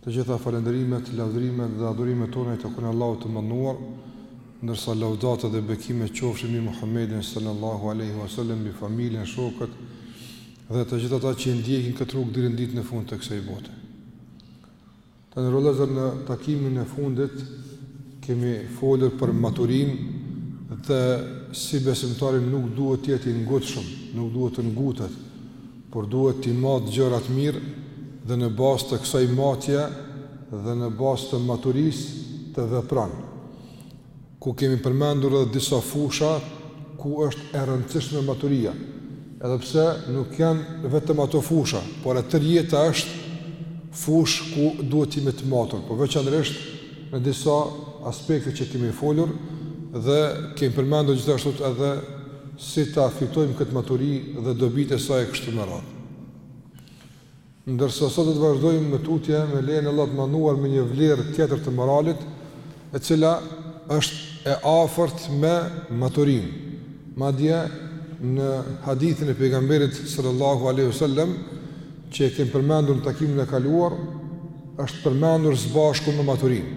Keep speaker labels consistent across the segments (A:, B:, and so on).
A: Të gjitha falënderimet, lavdërimet dhe adhurimet tona i takojnë Allahut të Madhëruar, ndërsa lavdatat dhe bekimet qofshin mbi Muhammedin sallallahu alaihi wasallam, mbi familjen, shokët dhe të gjithë ata që i ndjekin këtë rrugë deri në ditën e fundit të kësaj bote. Të nderuar vëllezër në takimin e fundit kemi folur për maturinë dhe si besimtari nuk duhet të jetë i ngutshëm, nuk duhet të ngutet, por duhet t'i matë gjërat mirë dhe në bazë të kësaj matje dhe në bazë të maturisë të vepron, ku kemi përmendur edhe disa fusha ku është e rëndësishme maturia, edhe pse nuk janë vetëm ato fusha, por e tërë jeta është fushë ku duhet të jemi të matur, por veçanërisht në disa aspekte që kemi folur dhe kemi përmendur gjithashtu edhe si ta fitojmë këtë maturi dhe dobitë e saj e kështu me radhë. Ndërsa sot do të vazhdojmë më tutje me lejen e Allahut të madhëruar me një vlerë tjetër të moralit, e cila është e afërt me maturinë. Madje në hadithin e pejgamberit sallallahu alaihi wasallam që e kemi përmendur në takimin e kaluar, është përmendur së bashku me maturinë.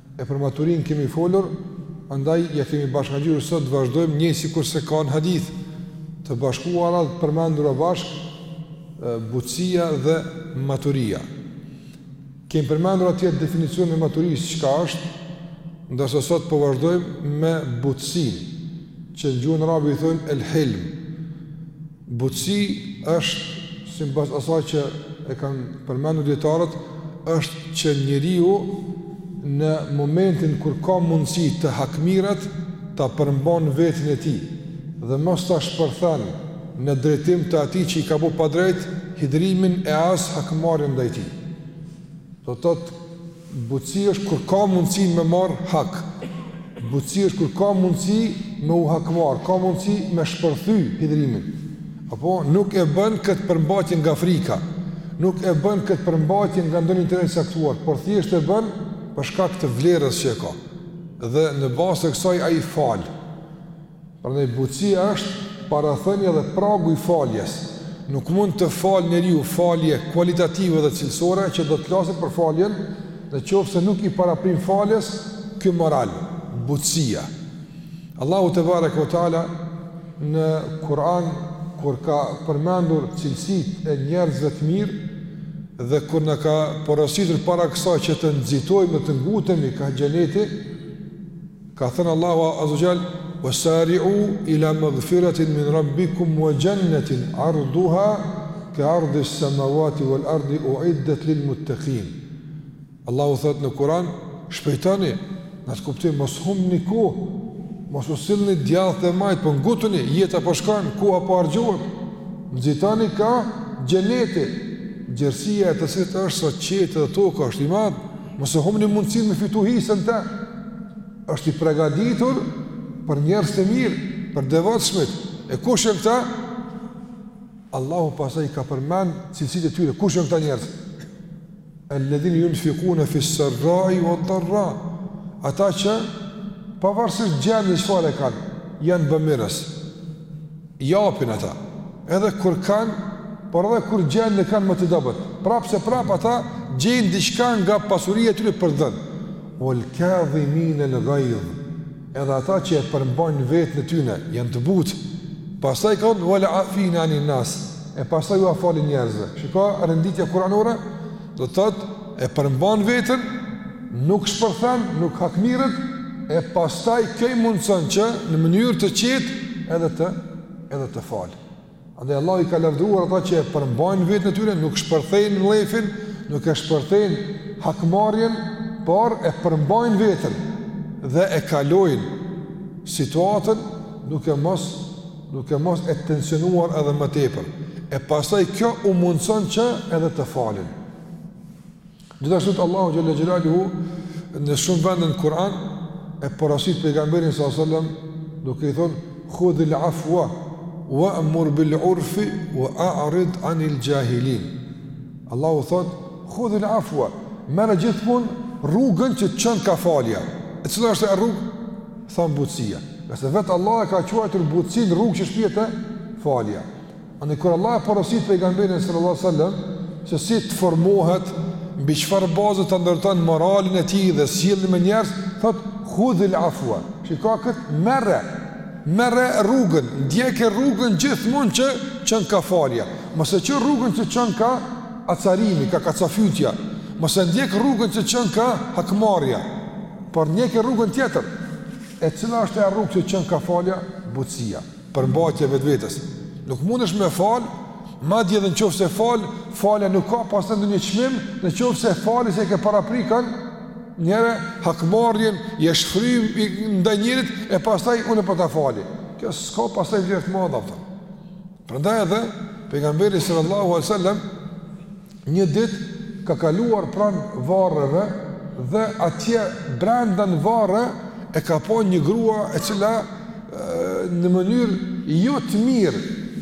A: E për maturinë kemi folur, andaj ia kemi bashkangjitur sot të vazhdojmë njëjtë sikurse janë në hadith të bashkuara të përmendura bashkë butësia dhe maturia. Kemi përmendur atje definicionin e maturisë çka është, ndërsa sot po vazhdojmë me butësinë që në gjuhën arabe i thonë el-hilm. Butësi është, sipas asaj që e kanë përmendur dijetarët, është që njeriu në momentin kur ka mundësi të hakmerret, ta përmban veten e tij dhe mos ta shpërthen në drejtim të atij që i ka bërë padrejt hidhërimin e as hakmarrjen ndaj tij. Do të thotë Butësi është kur ka mundësi me marr hak. Butësi është kur ka mundësi me u hakmarr, ka mundësi me shpërthy hidhërimin, po nuk e bën këtë përmbajtje nga frika, nuk e bën këtë përmbajtje nga ndonjë interesi caktuar, por thjesht e bën për shkak të vlerës që ka. Dhe në bazë të kësaj ai fal. Prandaj butësia është parathënia dhe pragu i faljes. Nuk mund të falë njeriu falje kualitative dhe cilësore që do të flasim për faljen, në qoftë se nuk i paraprin faljes ky moral, butësia. Allahu tebareke ve teala në Kur'an kur ka përmendur cilësitë e njerëzve të mirë dhe kur na ka porositur para kësaj që të nxitojmë dhe të ngutemi kah xheneti, Ka thënë Allahu Azza wa Jall, "Wasari'u ila maghfiratin min Rabbikum wa jannatin 'arduha ka 'ardi s-samawati wal-ardi u'iddat lil-muttaqin." Allahu thotë në Kur'an, "Shpejtoni, në atë kuptim mos humbni kohë, mos u sillni djathtë e majtë, po ngutuni, jeta po shkon, koha po harxhohet. Nxitoni ka xheneti, gjerësia e të cilit është sa qiejt dhe toka është i madh, mos e humbni mundësinë me fitu hisen tënde." është i pregatitur për njerëz të mirë, për devotshmit, e kush janë këta? Allahu pasaj ka përmend cilësitë e tyre, kush janë këta njerëz? Eledhine junfikune fis-serrai ued-darra, ata që pavarësisht gjendjes në çfarë e kanë, janë bamirës. Japin ata, edhe kur kanë, por edhe kur gjendjen e kanë më të dobët, prapë se prapë ata gjejnë diçka nga pasuria e tyre për të dhënë. Wal kadhimin al ghaidh. Edhe ata që e përmbajnë veten e tyne, janë të butë. Pastaj ka thënë wal afin anin nas. E pastaj u falin njerëzve. Shikoj renditja kuranore, Do të thotë, e përmban vetën, nuk shpërthen, nuk hakmerret, e pastaj kjo i mundëson që në mënyrë të qetë edhe të, edhe të falë. Andaj Allahu i ka lavdëruar ata që e përmbajnë veten e tyre, nuk shpërthejnë mllefin, nuk e shpërthejnë hakmarrjen, por e përmbajnë veten dhe e kalojnë situatën duke mos duke mos e tensionuar edhe më tepër, e pastaj kjo u mundëson që edhe të falin. Gjithashtu Allahu Xhel-le Xhelaluhu, në shumë vende në Kur'an, e porosit pejgamberin salallahu alejhi ve selem, duke i thënë, khudhil afua, wa'mur bil urfi, wa a'rid anil xhahilin. Allahu thotë, khudhil afua, merre gjithmonë rrugën që të çon ka falja. E cila është ajo rrugë? Thamë butësia, ngase vetë Allahu e ka quajtur butësinë rrugë që shpie te falja. Andaj kur Allahu e porosit pejgamberin sallallahu sallam, se si të formohet, mbi çfarë baze ta ndërtojë moralin e tij dhe sjelljen me njerëz, thotë hudhil afua, që ka këtë merre, merre rrugën, ndjeke rrugën gjithmonë që çon ka falja, mos e që rrugën që çon ka acarimi, ka kacafytja, mos e ndjek rrugën që çon ka hakmarrja, Por ndjeke rrugën tjetër, e cila është ajo rrugë që çon ka falja, butësia, përmbajtja e vetvetes. Nuk mundesh me falë, madje edhe në qoftë se fal, falja nuk ka pastaj ndonjë çmim, në qoftë se fal se e ke paraprakisht nxjerrë hakmarrjen, je shfry ndaj njeriut, e pastaj unë po ta fali. Kjo s'ka pastaj vlerë të madhe, për. Prandaj edhe pejgamberi sallallahu alaihi wasallam një ditë ka kaluar pranë varreve dhe atje brenda në varre e ka pa një grua e cila në mënyrë jo të mirë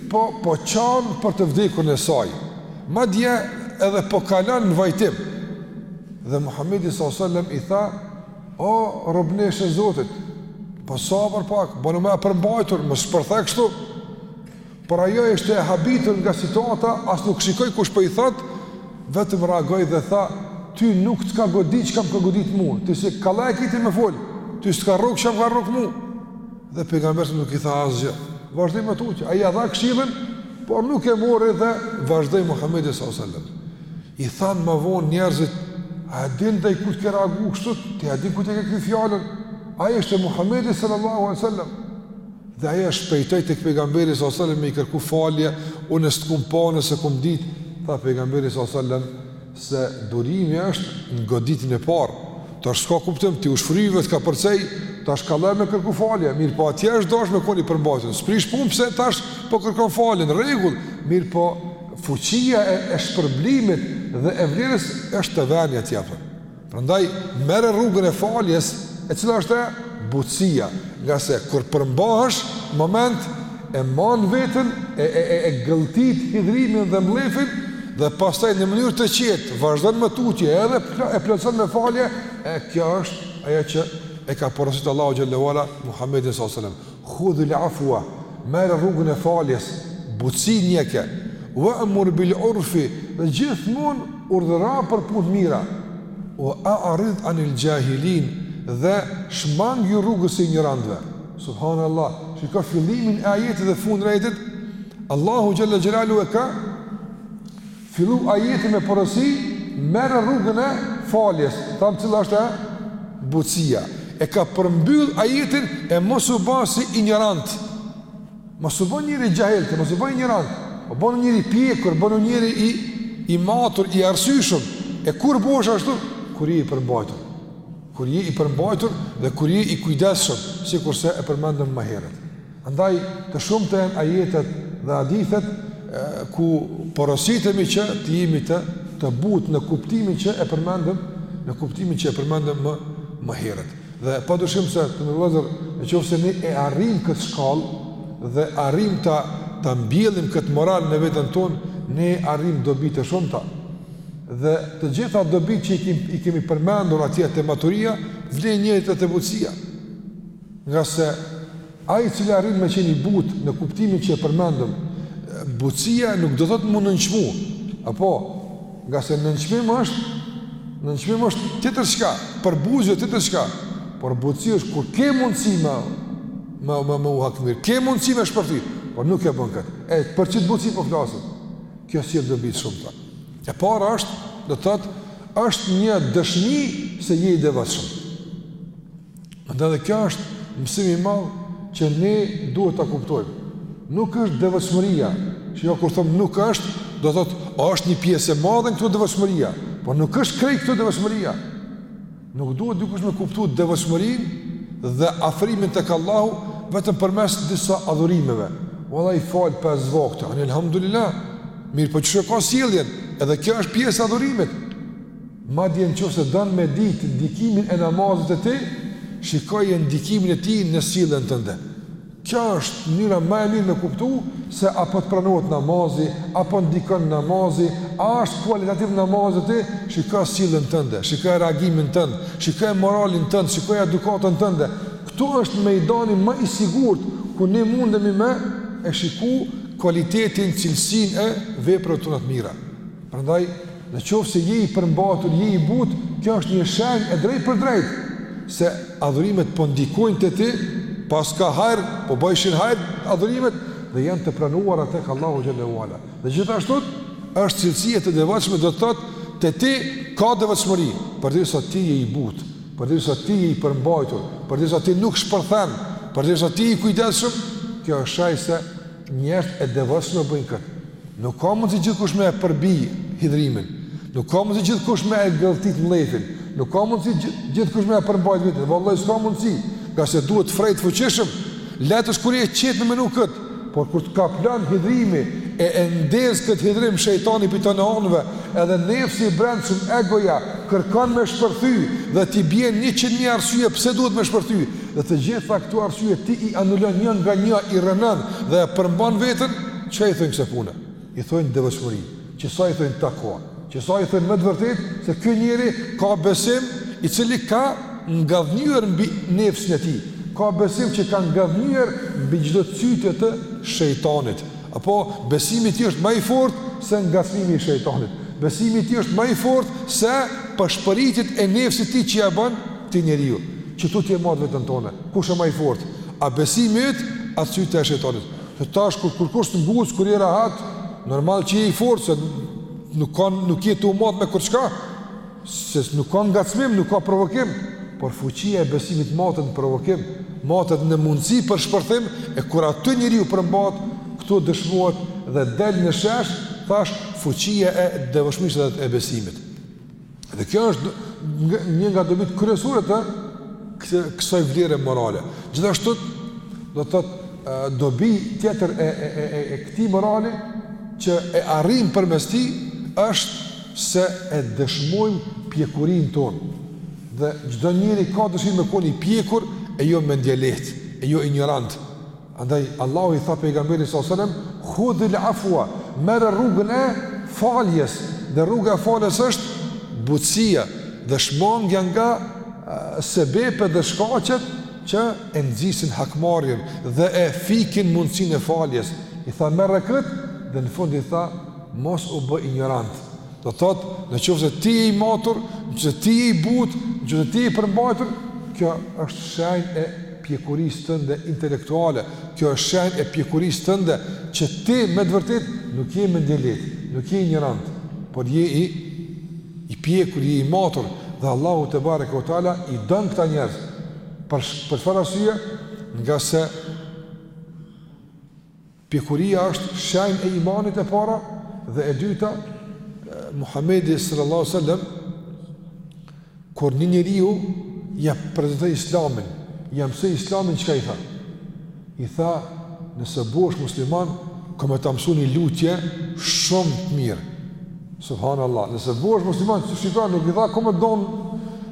A: po po qan për të vdekurin e saj. Madje edhe po kalon në vajtim. Dhe Muhamedi sallallahu alaihi wasallam i tha O, robneshë e Zotit, ba sabër pak, bonu ma e përmbajtur, mos shpërthe kështu. Por ajo ishte e habitur nga situata, as nuk shikoi kush po po i thot, vetëm reagoi dhe tha, ty nuk të ka godit çka m'ka godit mu, ti se kollaj e ki ti me fol, ty s't'ka ra çka m'ka ra mu. Dhe pejgamberi a.s. nuk i tha asgjë, vazhdoi më tutje, ai ia dha këshillën, por nuk e mori dhe vazhdoi Muhammedi s.a.s. I thanë më vonë njerëzit, a e din ndaj kujt ke reagu kështu, ti a din kujt i ke kthy fjalën, ai është Muhammedi sallallahu a sallam, dhe ajo shpejtoi tek pejgamberi sallallahu a sallam me i kërku falje, unë s't'kum pa, unë s'e kum dit, tha pejgamberi sallallahu a sallam, se durimi është në goditjen e parë, tash s'ka kuptim, ti u shfryve, t'ka, prej tash kollaj me kërku falje, mirëpo atje është dash me kon e përmbajtun, s'prish punë pse tash po kërkon falje, në rregull, mirëpo Fuqia e, e shpërblimit dhe e vlerës është të venia tjetër. Prandaj, merre rrugën e faljes, e cila është ajo butësia, ngase kur përmbahesh n'moment e man veten, e, e, e, e gëltit hidhërimin dhe mllefin, dhe pastaj në mënyrë të qetë, vazhdon më tutje edhe e plotëson me falje, e kjo është ajo që e ka porosit Allahu xhelle ue ala Muhammedin s.a.s. Khudh il afwa, merr rrugën e faljes, butësinë e ke, wa'mur bil urfi dhe gjithmonë urdhëro për punë të mira, wa a'rid anil jahilin dhe shmangju rrugës së injorantëve. Subhanallah, shiko fillimin e ajetit dhe fundin e ajetit, Allahu xhalla xhelalu e ka Fillu ajetin me porosi, merr rrugën e faljes, thamë cila është, e butësia. E ka përmbyll ajetin e mos u bë si injorant. Mos u bë njeri xhahil, mos u bë injorant. Po bonu njeri i pjekur, bonu njeri i i matur, i arsyeshëm. E kur bohesh ashtu, kur je i përmbajtur. Kur je i përmbajtur dhe kur je i kujdesshëm, sikurse e përmendëm më herët. Andaj të shumta janë ajetet dhe hadithet ku porositemi që të jemi të të butë në kuptimin që e përmendëm, në kuptimin që e përmendëm më më herët. Dhe pa dyshim se të nderuar, në qoftë se ne e arrijmë këtë shkallë dhe arrijmë ta ta mbjellim këtë moral në veten tonë, ne arrijmë dobi të shumta. Dhe të gjitha dobitë që i kemi i kemi përmendur atje te maturia, vlejnë njëherit edhe te butësia. Nga se ai i cili arrin me qenë i butë në kuptimin që e përmendëm, butësia nuk do thotë mu nënçmu. Apo, nga se nënçmim është, nënçmim është tjetër çka, përbuzja tjetër çka. Por butësia është kur ke mundësi me, me, me, me u hakmirr, ke mundësi me shpërthy, por nuk e bën këtë. E, për qitë butësi po flasim, kjo sjell dobi të shumta. E para është, do të thotë, është një dëshmi se je i devotshëm. Ndaj dhe kjo është mësim i madh që ne duhet ta kuptojmë. Nuk është devotshmëria, që jo kur thom nuk është, do thot, a është një pjesë e madhe këto devotshmëria, por nuk është krejt këto devotshmëria. Nuk duhet dikush me kuptu devotshmërinë dhe afrimin tek Allahu vetëm përmes disa adhurimeve. Valla i fal pesë vakte, ani elhamdulillah, mirëpo po qysh e ka sjelljen, edhe kjo është pjesë e adhurimit. Madje në qoftë se don me ditë ndikimin e namazit te ti, shikoje ndikimin e tij në sjelljen tënde. Kjo është mënyra më e mirë me kuptu se a po të pranohet namazi, a po ndikon namazi, a është kualitativ namazi te ti, shiko sjelljen tënde, shiko reagimin tënd, shiko moralin tënd, shiko edukatën tënde. Këtu është mejdani më i sigurt ku ne mundemi me e shiku kualitetin, cilësinë e veprave tona të mira. Prandaj, në qoftë se je i përmbajtur, je i butë, kjo është një shenjë e drejtpërdrejtë, se adhurimet po ndikojnë te ti, paska hajr, po bëjshin hajr adhurimet, dhe janë të pranuara tek Allahu xhel-le ue ala. Dhe gjithashtu, është cilësi e të devotshmëve do të thotë te ti ka devotshmëri, përderisa ti je i butë, përderisa ti je i përmbajtur, përderisa ti nuk shpërthen, përderisa ti je i kujdesshëm, kjo është shenjë se Njerëzt e devotshëm e bëjnë këtë. Nuk ka mundësi gjithkush me e përbi hidhërimin. Nuk ka mundësi gjithkush me e gëlltit mllefin. Nuk ka mundësi gjithkush me e përmbajt veten. Vallaj, s'ka mundësi. Ngase duhet fre i fuqishëm. Lehtë është kur je i qetë me menu këtë. Por kur të kaplon hidhërimi, e e ndez këtë hidhërim shejtani për të në onëve, edhe nefsi i brendshëm egoja, kërkon me shpërthy dhe t'i bjen njëqind e një arsye pse duhet me shpërthy. Dhe të gjitha këto arsye ti i anulon një nga një i rrënon dhe e përmban veten, çka i thonë kësaj pune? I thonë devotshmëri, kësaj i thonë takua, kësaj i thonë me të vërtetë se ky njeri ka besim i cili ka ngadhnjyer mbi nefsin e tij, ka besim që ka ngadhnjyer mbi çdo cytje të shejtanit. Apo besimi i tij është më i fortë se ngacmimi i shejtanit. Besimi i tij është më i fortë se pëshpëritjet e nefsit të tij që ia bën Ti njeri, që tu t'je mat veten tonde, kush a ma i fortë, a besimi yt, a cytjet e shejtanit. Se tash kur kurkush s'të ngucë, kur je rahat, normal që je i fortë, se nuk, ka, nuk je të u matë me kurçka, se nuk ka ngacmim, nuk ka provokim, por fuqia e besimit matet në provokim, matet në mundësi për shpërthim, e kur aty njeriu përmbahet, këtu dëshmohet dhe del në shesh, thashë fuqia e devotshmërisë dhe e besimit. Dhe kjo është një nga dobitë kryesore të kësaj vlere morale. Gjithashtu do të thotë dobi tjetër e e e e, e këtij morali që e arrijm përmes tij është se e dëshmojmë pjekurinë tonë. Dhe çdo njeri ka dëshirë me kon i pjekur e jo mendjelehtë, e jo injorant. Andaj Allahu i tha pejgamberit sallallahu alajhi wasallam, "Khudhil afwa", merr rrugën e faljes, dhe rruga e faljes është butësia dhe shmangia nga sebepet dhe shkaqet që e nxisin hakmarrjen dhe e fikin mundësinë e faljes. I tha, "Merr këtë" dhe në fund i tha, "Mos u bë injorant". Do të thotë, në qoftë se ti je i matur, në qoftë se ti je i butë, në qoftë se ti je i përmbajtur, kjo është shenjë e pjekurisë tënde intelektuale, kjo është shenjë e pjekurisë tënde që ti me të vërtetë nuk je mendjelehtë, nuk je injorant, por je i i pjekur, je i matur dhe Allahu tebareke ve teala i don këta njerëz. Për për çfarë arsye? Ngase Pjekuria është shenjë e imanit e para dhe e dyta Muhamedi sallallahu alaihi wasallam kur një njeriu ia prezantoi Islamin, ia mësoi Islamin çka i tha. I tha, nëse bëhesh musliman, kam me ta msu një lutje shumë të mirë. Subhanallah, nëse bohesh musliman, shiqo pra nuk i tha, kom me t'dhon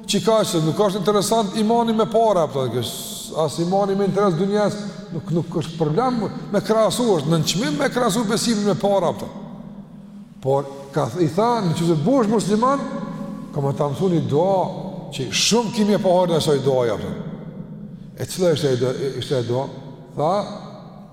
A: qikaq e, nuk është interesant imani me para, do të thotë, as imani me interes dynjas, nuk, nuk është problem me krahasu, është nënçmim me krahasu besimin me para, do të thotë. Por, çka i tha, në qoftë se bohesh musliman, kom me ta msu një dua, që shumë ki me pa hajr n'asaj duaje, do të thotë. E cila ishte ajo dua? Tha,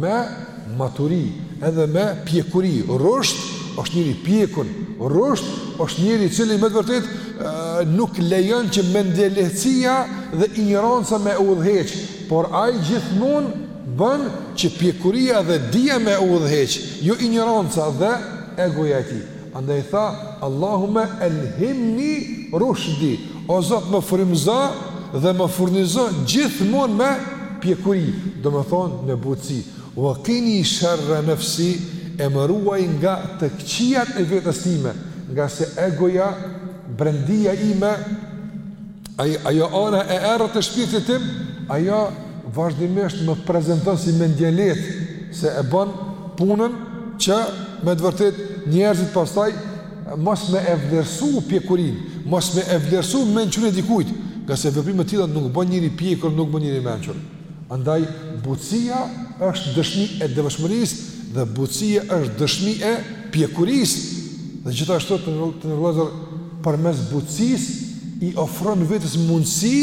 A: me maturi edhe me pjekuri, rushd është njeri i pjekun, rushd është njeri i cili me të vërtetë nuk lejon që mendjelehtësia dhe injoranca me udhëheq, por ai gjithmonë bën që pjekuria dhe dija me udhëheq, jo injoranca dhe egoja e tij. Andaj tha, Allahumme elhimni rushdi, O Zot më frymëzo dhe më furnizo gjithmonë me pjekuri, domethënë me butësi, wa qini sharra nafsi, e më ruaj nga të këqijat e vetes time, ngase egoja, brendia ime, Ai ajo ana e errët e shpirtit tim, ajo vazhdimisht më prezanton si mendjelehtë se e bën punën që me të vërtetë njerëzit pastaj mos me e vlerësu pjekurinë, mos me e vlerësu mençurinë e dikujt, ngase veprime të tilla nuk bën njeri i pjekur, nuk bën njeri i mençur. Andaj butësia është dëshmi e devotshmërisë dhe butësia është dëshmi e pjekurisë dhe gjithashtu të nderuar vëllezër përmes butësisë i ofron vetes mundësi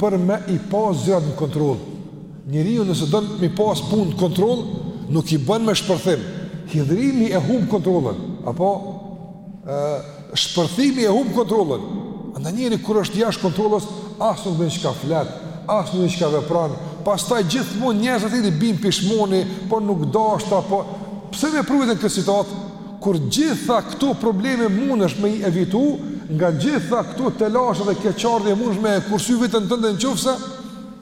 A: për me i pas gjërat në kontroll. Njeriu nëse don me i pas punët në kontroll, nuk i bën me shpërthim. Hidhërimi e humb kontrollën, apo ë Shpërthimi e humb kontrollën. Andaj njeri kur është jashtë kontrollës, as nuk din çka flet, as nuk din çka vepron. Pastaj gjithmonë njerëzit e tillë bijnë pishmoni, po nuk dashta, po pse me e pru veten në këtë situatë? Kur gjitha këto probleme mundesh me i evitu, nga gjitha këto telashe dhe keqardhje mundesh me e kursy veten tënde në qoftë se,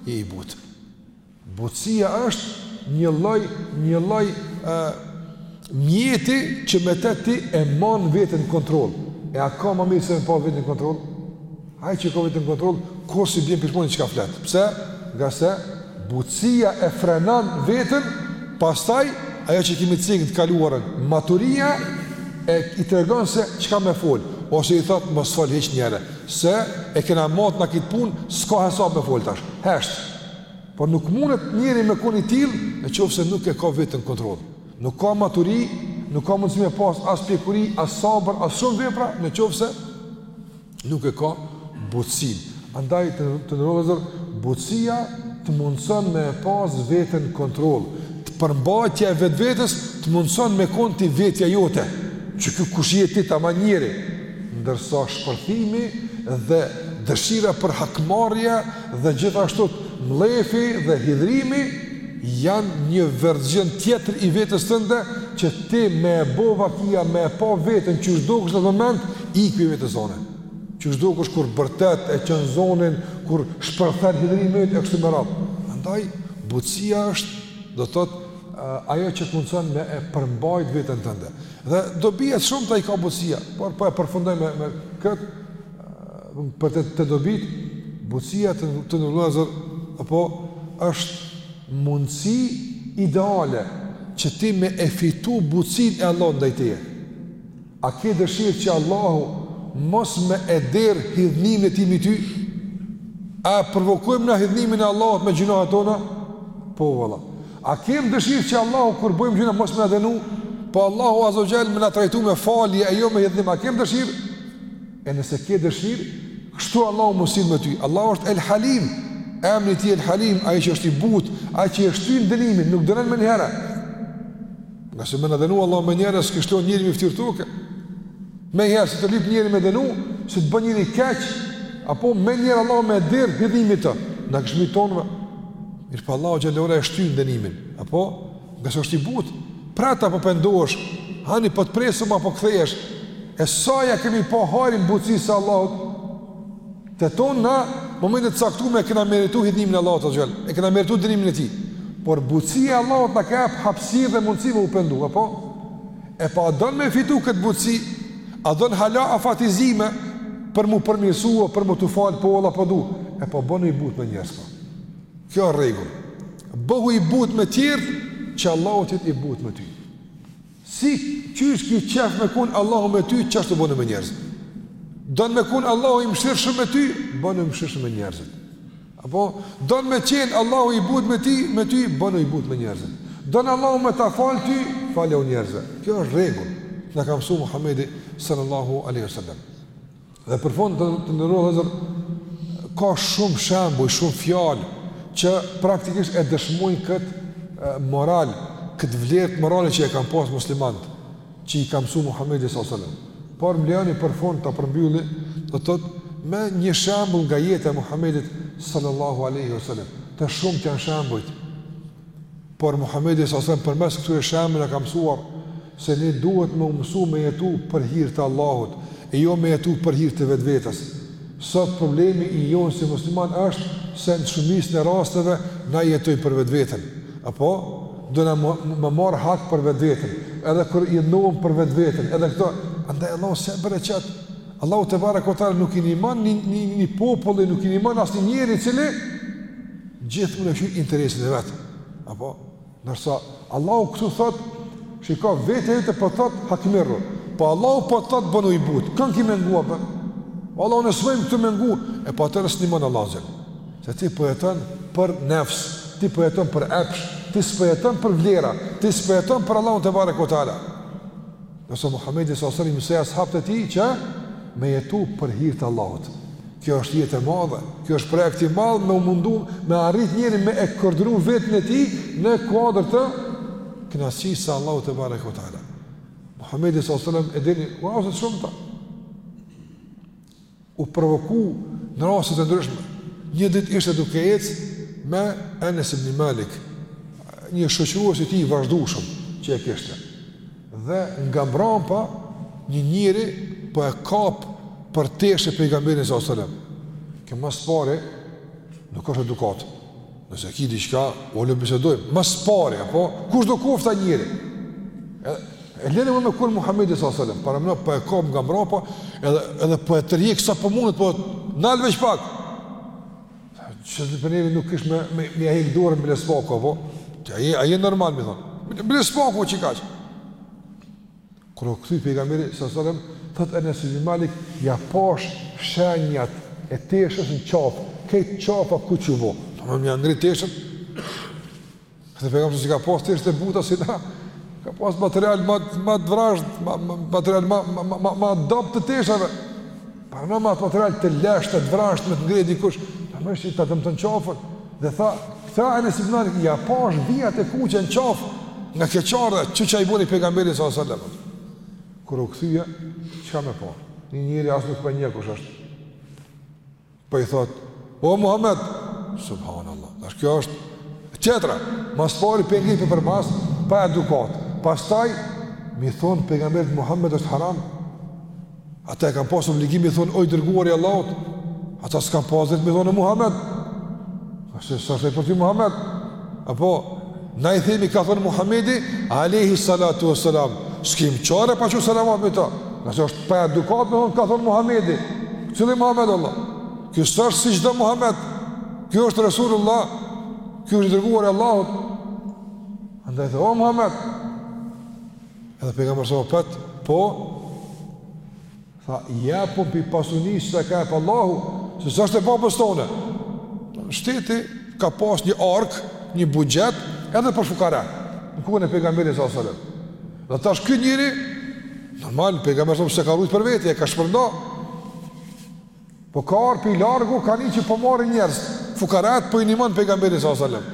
A: je i butë. Butësia është një lloj, një lloj ë mjeti që me të ti e man veten në kontroll. E a ka më mirë se me pas veten në kontroll? Ai që e ka veten në kontroll, kurrë s'bjen pishmoni çka flet. Pse? Ngase butësia e frenon veten, pastaj ajo që kemi cek në të kaluarën. Maturia e i tregon se çka me folë, ose i thotë mos fol hiç njëherë. Se e kena mat na kit punë, s'ka hesap me folë tash. Hesht. Por nuk mundet njeri me kon i tillë në qoftë se nuk e ka veten n'kontroll. Nuk ka maturi, nuk ka mundësi me pas as pjekuri, as sabër, as shumë vepra në qoftë se nuk e ka butësinë. Andaj të, të nderuar vëllezër, butësia të mundëson me pas veten n'kontroll. Të përmbajtja e vetvetes të mundëson me konë ti vetja jote. Që ky kush je ti tamam njeri. Ndërsa shpërthimi dhe dëshira për hakmarrje Dhe gjithashtu, mllefi dhe hidhrimi janë një version tjetër i vetes tënde që ti me e bo vakia, me e pa veten qysh dukesh në atë moment, ik prej vetes sone. Qysh dukesh kur bërtet e çon zonin, kur shpërthen hidhrimi yt e kështu me radhë. Prandaj butësia është, do të thotë, ajo që të mundëson me e përmbajt vetën tënde. Dhe dobi të shumta i ka butësia, por po e përfundoj me, me këtë, për të të dobitë, butësia të të nderuar vëllezër, apo është mundësi ideale që ti me e fitu butësinë e Allahut ndaj teje. A ke dëshirë që Allahu mos me e derdh hidhnimin e tij mbi ty? A provokojmë na hidhnimin e Allahut me gjynahet tona? Po, valla. A kem dëshirë që Allahu kur bëjmë gjynah mos me na dënu? Po Allahu azze ve xhel me na trajtu me falje e jo me hidhnim. A kem dëshirë? E nëse ke dëshirë, kështu Allahu me u sill me ty. Allahu është El Halim, emri i tij El Halim, ai që është i butë, ai që e shtyn dënimin, nuk dënon menjëherë. Ngase me na dënu Allahu menjëherë, s'kish lon njeri mbi fytyrë toke. Menjëherë, si të lyp njeri me dënu, si të bën njeri keq, apo menjëherë Allahu me e derdh hidhërimin e tij, na kish mbyt tonëve. Mirëpo Allahu gjallore e shtyn dënimin, apo? ngase është i butë, prit a po pendohesh, hani po të presim a po kthehesh, e sa ja kemi pa hajrin butësisë së Allahut, të tonë na, në momente të caktume e kena meritu hidhnimin e Allahut të gjellë, e kena meritu dënimin e tij, por butësia e Allahut na ka jep hapsirë dhe mundësi me u pendu, apo? E po a don me e fitu këtë butësi, a don hala afatizime, për m'u përmirësu, për m'u t'u fal, po vallah po du, e po bonu i butë me njerëz, po. Kjo rregull. Bëhu i butë me tjerët që Allahu të jetë i butë me ty. Si qysh ki qejf me kun Allahu me ty, qashtu bonu me njerëzit. Don me kun Allahu i mëshirshëm me ty, bonu i mëshirshëm me njerëzit. Apo, don me qenë Allahu i butë me ty, me ty, bonu i butë me njerëzit. Don Allahu me ta fal ty, falju njerëzve. Kjo është rregull që na ka msu Muhammedi sallallahu aleyhi sallam. Dhe për fund të, të nderuar vllezër, ka shumë shembuj, shumë fjalë, që praktikisht e dëshmojnë këtë moral, këtë vlerë morale që e kanë pas muslimant, që i ka msu Muhammedi s.a.s. Por më lejoni për fund ta përmbylli, do të thotë, me një shembull nga jeta e Muhammedit sallallahu aleyhi wa sallam. Të shumtë janë shembujt, Por Muhamedi s.a.s. përmes këtyre shembujve na ka mësuar se ne duhet me u mësu me jetu për hir të Allahut e jo me jetu për hir të vetvetes. Sot problemi i jonë si musliman është se në shumicën e rasteve na jetojmë për vetveten. Apo dona me marr hak për vetveten, edhe kur hidhnohem për vetveten, edhe këto andaj Allahu s'jep bereqet. Allahu tebareke ve teala nuk i ndihmon një një një populli, nuk i ndihmon asnjë njeri i cili gjithmonë e sheh interesin e vet. Apo, ndërsa Allahu këtu thot, shiko vetja jote po thot hakmirru. Po Allahu po thot bonu i butë. Kën ki me ngu? Po Allahun ne s'dojm me ngu e po atëherë s'nimon Allahu zot. Se ti po jeton për nefs, ti po jeton për epsh, ti s'po jeton për vlera, ti s'po jeton për Allahun tebareke ve teala. Ndërsa Muhamedi sallallahu alaihi wasallam mësoi ashabët e tij që me jetu për hir të Allahut. Kjo është jetë e madhe. Kjo është projekt i madh me u mundu me arrit njeri me e koordinu veten e tij në kuadër të kënaqësisë së Allahut tebareke ve teala. Muhamedi sallallahu alaihi wasallam e dini, rastet e shumta. u provoku në raste të ndryshme. Një ditë ishte duke ecë me Enes ibn Malik, një shoqërues i tij i vazhdueshëm që e kishte. Dhe nga mbrapa një njeri po e kap për teshë pejgamberin sallallahu alajhi wasallam. Kjo ma s'pari nuk është edukatë. Nëse ki diqka, ulu bisedojmë, ma s'pari, apo, kushdo koftë njeri? E, e lene ma me kon Muhammedi s.a.s. Paramendo, po e kap nga mrapa, edhe, edhe po e tërhjek sa po mundet, po nal veç pak. Cili prej neve nuk kish me, me, me ia hek dorën bile s'paku, apo? A je, a je normal, me i thonë. Bile s'paku qikaq. Kur u kthy pejgamberi sallallahu alajhi wasallam, thotë Enes ibn Malik, ja pash shenjat e teshës në qafë, krejt qafa kuq u bo. Domethënë me ia ngreh teshën. Edhe pejgamberi s'i ka pas teshat e buta si na, ka pas material ma, ma të vrazhdë, ma, ma, material ma, ma, ma, ma, ma t'dobët të teshave. Paramendo material të leshtë, të vrazhdë, me të ngreh dikush, normal që ta dëmton qafën, dhe tha, tha Enes ibn Malik, ja pash vijat e kuqe në qafë, nga ky që ardh e çka i boni pejgamberit s.a.s. Kur u kthye, çka me pa? Një njeri as nuk po e njeh kush është. Po i thot, o Muhammed, subhanallah, dhe kjo është, tjetra, ma s'pari po e ngreh prej mas, pa edukatë, pastaj, me i thonë pejgamberit Muhammed është haram, Ata e kanë pas obligim me i thonë, o i dërguar i Allahut, ata s'kanë pas me i thonë Muhammed. Ashtë sa është e për ty Muhammed. Apo, na i themi ka thonë Muhammedi, alejhi salatu ve selam, s'kim qare pa çu salavat mbi të. Nëse është pa edukatë me thonë ka thonë Muhammedi. Cili Muhammed vlla? Ky s'është si çdo Muhammed. Ky është Resulullah. Ky është i dërguar i Allahut. Andaj dhe, o Muhammed, Edhe pejgamberi s.a.s. po e pyet, po, tha, jepëm pi pasunisë që ta ka fal Allahu, se s'është e babës tonde. Shteti ka pas një arkë, një buxhet, edhe për fukara, nuk u kon e pejgamberit s.a.s. Dhe tash ky njeri, normal, pejgamberi s.a.s. s'e ka rujtë për veti, e ka shpërnda. Po ka ardh pi largu, ka ni që po marrin njerëz, fukarat po i nimon pejgamberi sa sallam.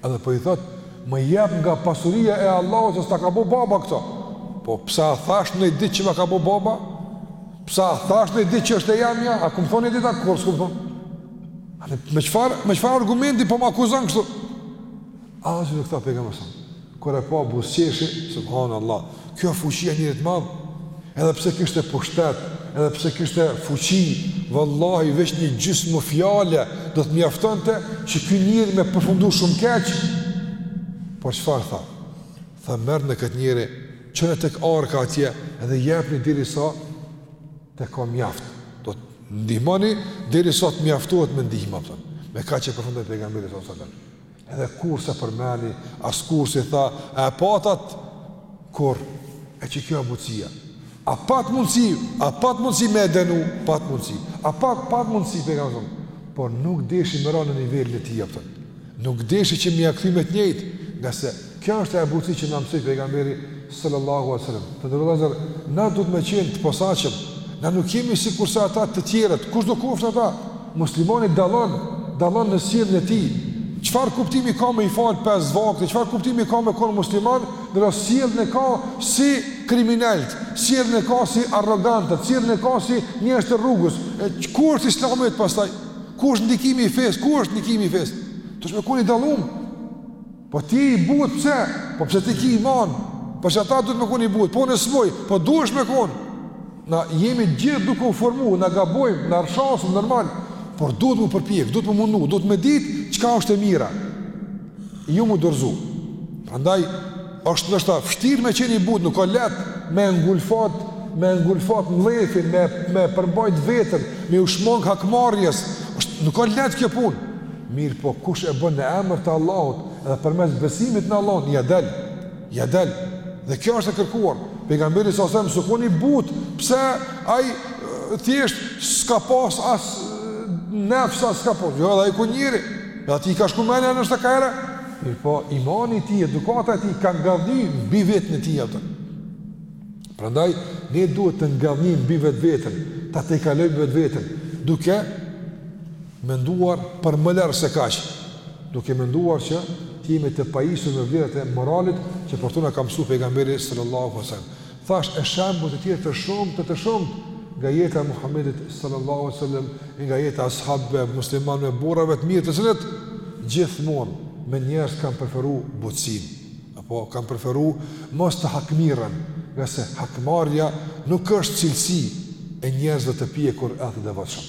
A: Edhe po i thot, më jep nga pasuria e Allahut që s'ta ka bo baba këto. Po pse a thash noj ditë që ma ka bo baba? Pse a thash noj ditë që është e jamja? A kam thon najditë? Kurrë s'kam thon. A me çfarë, me çfarë argumenti po më akuzon kështu? Ai nuk tha pejgamberi sa. Kur e pa buzëqeshi, subhanallahu. Kjo o fuqia e njeriut të madh. Edhe pse kishte pushtet, edhe pse kishte fuqi, vallahi veç një gjysmë fjale do të mjaftonte që ky njeri me përfundu shumë keq. Por çfarë tha? Tha merrne këtë njeri, çone tek arka atje edhe jepni derisa të ka mjaft. Do të ndihmoni derisa të mjaftohet me ndihmë atë. Me kaq e përfundoi pejgamberi sallallahu alajhi wasallam. Edhe kur s'e përmeni, as kurr s'i tha, a e patët, kur, e që kjo o butësia. A pat mundësi, a pat mundësi me e dënu, pat mundësi. A pat, pat mundësi, po e ka me zon. Por nuk deshi me ra në nivelin e tij, japtën. Nuk deshi që me ia kthy me të njëjtë, ngase Kjo është ajo butësi që na mësoi Pejgamberi sallallahu alejhi ve sellem. Të nderuar vëllezër, na duhet me qenë të posaçëm. Na nuk jemi sikurse ata të tjerët, kush do qofshin ata. Muslimani dallon, dallon në sjelljen e tij. Çfarë kuptimi ka me i fal pesë vakte? Çfarë kuptimi ka me kon musliman, ndërsa sjelljen e ka si kriminelët, sjelljen e ka si arrogantët, sjelljen e ka si njerëzt e rrugës. E ku është Islami pastaj? Ku është ndikimi i fesë? Ku është ndikimi i fesë? Duhesh me kon i dallum. Po ti je i butë pse? Po pse ti ki iman? Po për qata duhet me kon i butë? Po unë e çmoj, po duhesh me kon? Na jemi gjithë duke u formu, na gabojmë, na rrëshqasim, normal, por duhet mu përpjek, duhet mu mundu, duhet me ditë çka është e mira, jo mu dorzu. Prandaj, është ndoshta vështirë me qenë i butë, nuk o lehtë me e ngulfat, me e ngulfat mllefin, me, me përmbajt veten, me iu shmangë hakmarrjes, është, nuk o lehtë kjo punë. Mirëpo kush e bën në emër të Allahut edhe përmes besimit në Allahun, ia del, ia del. Dhe kjo është e kërkuar. Pejgamberi sa selam s'u kon i butë, pse ai thjesht s'ka pas as nefs, as s'ka pas. Jo, edhe ai u kon njeri, edhe atij ka shku menja ndoshta kajherë, mirëpo, imani i tij, edukata e tij, ka ngadhënjy mbi veten e tij jetën. Prandaj, ne duhet të ngadhënjejmë mbi vetveten, ta tejkalojmë vetveten, duke menduar për më larg se kaq, duke menduar që të jemi të pajisur me vlerat e moralit që për to na ka mësu pejgamberi sallallahu alaihi wasallam. Thashë edhe shembuj të tjerë të shumtë, të shumtë nga jeta e Muhamedit sallallahu alaihi wasallam, nga jeta e ashabëve, muslimanëve, burrave të mirë të cilët gjithmonë me njerëz kanë preferu butësinë apo kanë preferu mos të hakmirren, ngase hakmarrja nuk është cilësi e njerëzve të pjekur edhe të devotshëm.